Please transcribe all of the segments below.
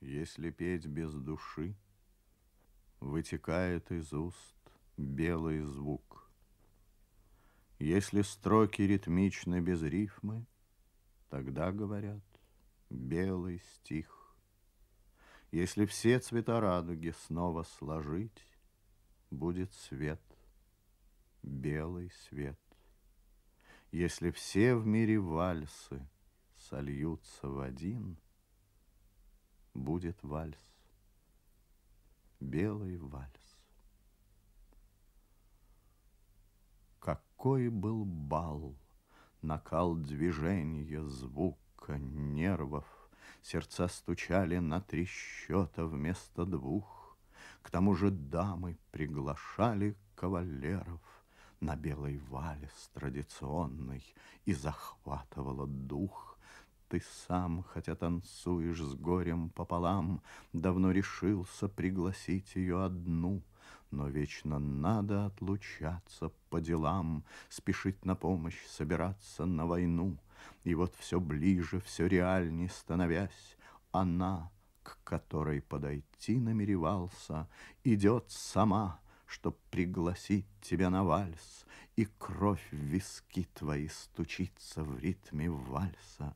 Если петь без души, Вытекает из уст белый звук. Если строки ритмичны без рифмы, Тогда, говорят, белый стих. Если все цвета радуги снова сложить, Будет свет, белый свет. Если все в мире вальсы сольются в один, Будет вальс, белый вальс. Какой был бал, накал движения, звука, нервов, Сердца стучали на три счета вместо двух, К тому же дамы приглашали кавалеров. На белой вальс традиционный И захватывала дух ты сам, хотя танцуешь с горем пополам, Давно решился пригласить ее одну, Но вечно надо отлучаться по делам, Спешить на помощь, собираться на войну. И вот все ближе, все реальней становясь, Она, к которой подойти намеревался, Идет сама, чтоб пригласить тебя на вальс, И кровь в виски твои стучится в ритме вальса.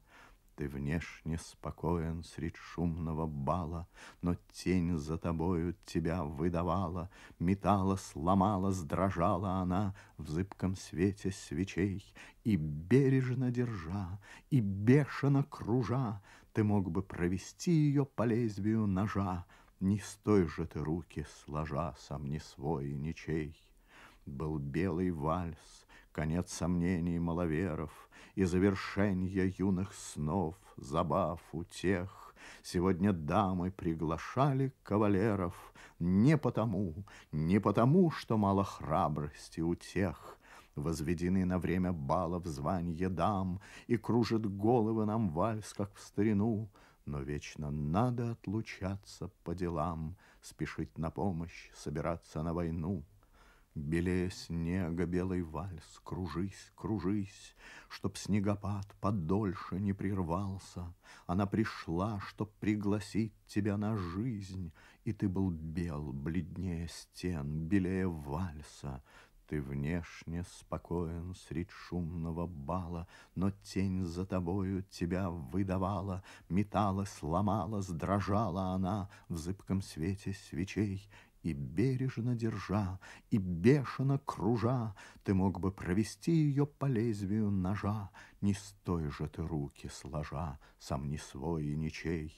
Ты внешне спокоен средь шумного бала, Но тень за тобою тебя выдавала, Метала, сломала, сдрожала она В зыбком свете свечей, И бережно держа, и бешено кружа, Ты мог бы провести ее по лезвию ножа, Не стой же ты руки сложа, сам не свой ничей. Был белый вальс, конец сомнений маловеров И завершенье юных снов, забав, утех. Сегодня дамы приглашали кавалеров Не потому, не потому, что мало храбрости у тех, Возведены на время балов званья дам, И кружит головы нам вальс, как в старину, но вечно надо отлучаться по делам, Спешить на помощь, собираться на войну. Белее снега белый вальс, кружись, кружись, Чтоб снегопад подольше не прервался. Она пришла, чтоб пригласить тебя на жизнь, И ты был бел, бледнее стен, белее вальса. Ты внешне спокоен средь шумного бала, Но тень за тобою тебя выдавала, Металась, ломалась, дрожала она В зыбком свете свечей, и бережно держа, и бешено кружа, Ты мог бы провести ее по лезвию ножа, Не стой же ты руки сложа, сам не свой и ничей.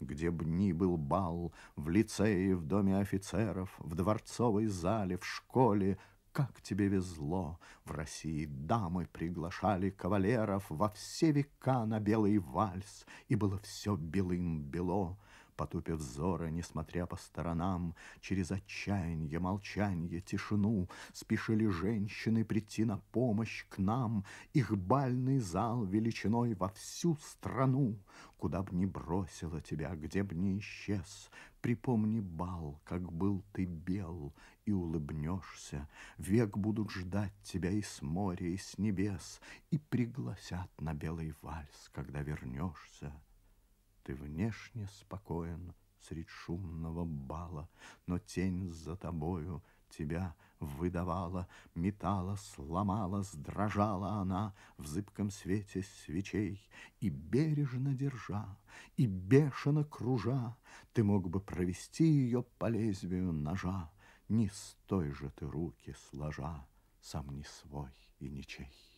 Где б ни был бал, в лицее, в доме офицеров, В дворцовой зале, в школе, как тебе везло! В России дамы приглашали кавалеров Во все века на белый вальс, И было все белым-бело. Потупив взоры, несмотря по сторонам, Через отчаяние, молчанье, тишину, Спешили женщины прийти на помощь к нам. Их бальный зал величиной во всю страну. Куда б ни бросила тебя, где б ни исчез, Припомни бал, как был ты бел, И улыбнешься. Век будут ждать тебя и с моря, и с небес, И пригласят на белый вальс, когда вернешься. Ты внешне спокоен средь шумного бала, Но тень за тобою тебя выдавала, Метала, сломала, сдрожала она В зыбком свете свечей, И бережно держа, и бешено кружа, Ты мог бы провести ее по лезвию ножа, Не стой же ты руки сложа, Сам не свой и ничей.